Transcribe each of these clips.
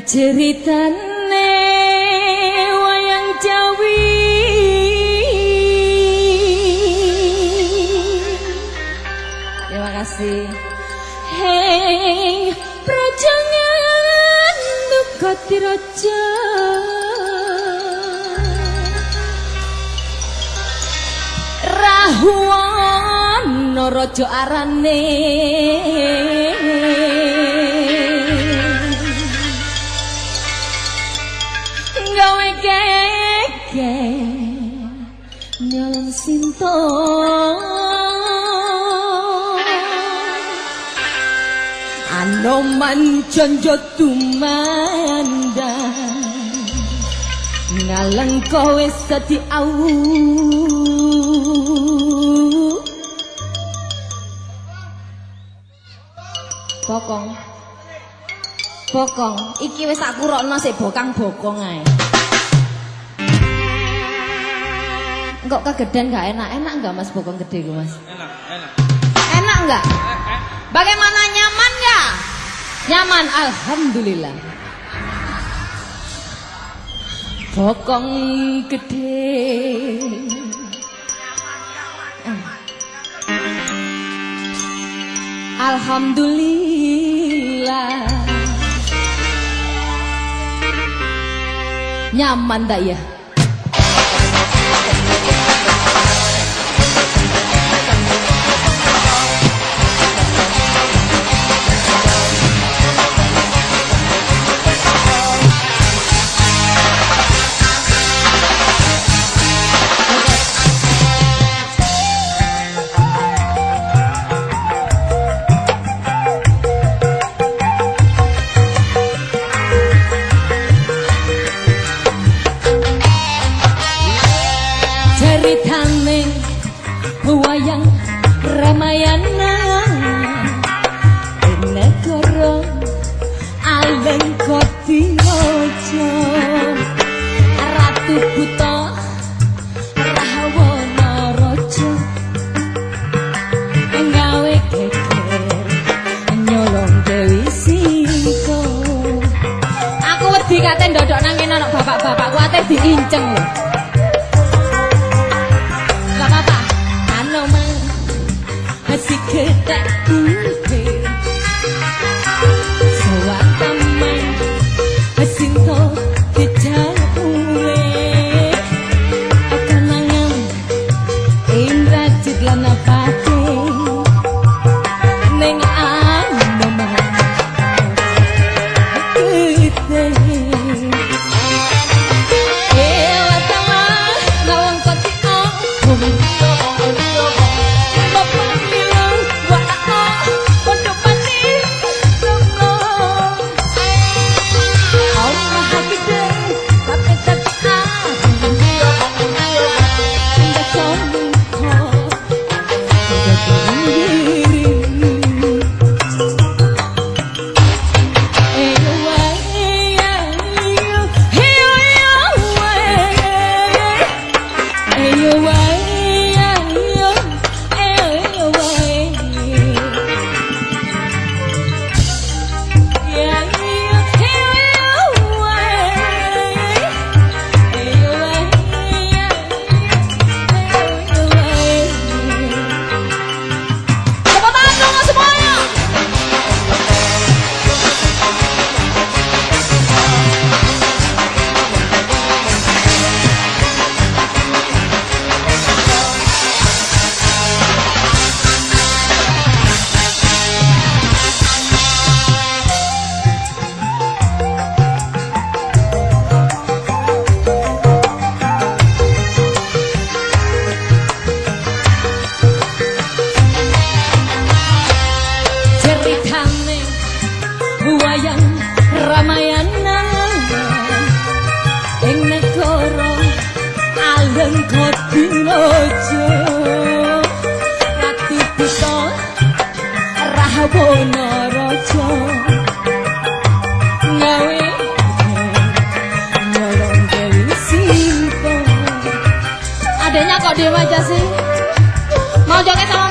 ceritane wayang jawi. Terima kasih. Hei prajangan duka tiraja. Rahuan norojo arane sinto anoman jonjo tumanda ngalang kowe sati au. Bokong. Bokong. Iki wis tak kurokno sik bokang bokong ae Kok kegedean gak enak? Enak enggak Mas bokong gede gue Mas? Enak, enak. Enak enggak? Bagaimana nyaman ya? Nyaman, alhamdulillah. Bokong gede. Alhamdulillah. Nyaman tak ya? Raja ratu buta rawana raja. Gawe geger nyolong dewi singko. Aku wedi kate ndodok nang kene ana bapak-bapakku ate diinceng lho. Gak apa-apa Ano man Masih kita Thank you. Aleng kodinojo ratu bisa rahawana raja. Ngawe nyolong dewi sinto adanya kok diem aja sih? Mau joget sama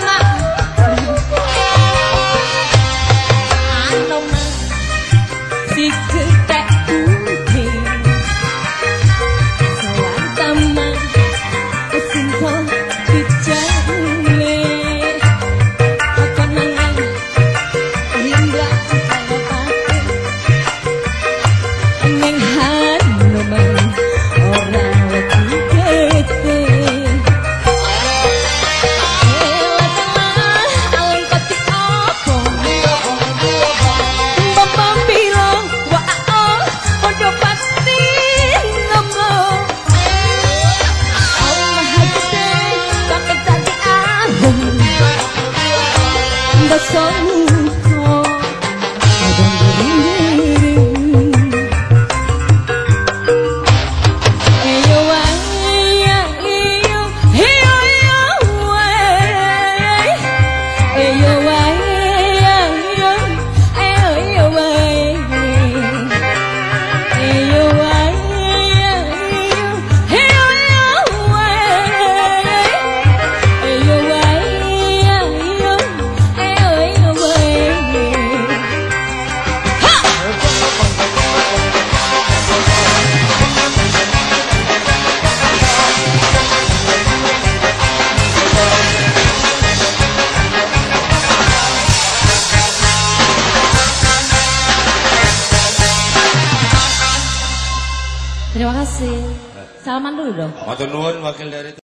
kasih. Salaman dulu dong. Matur nuwun wakil dari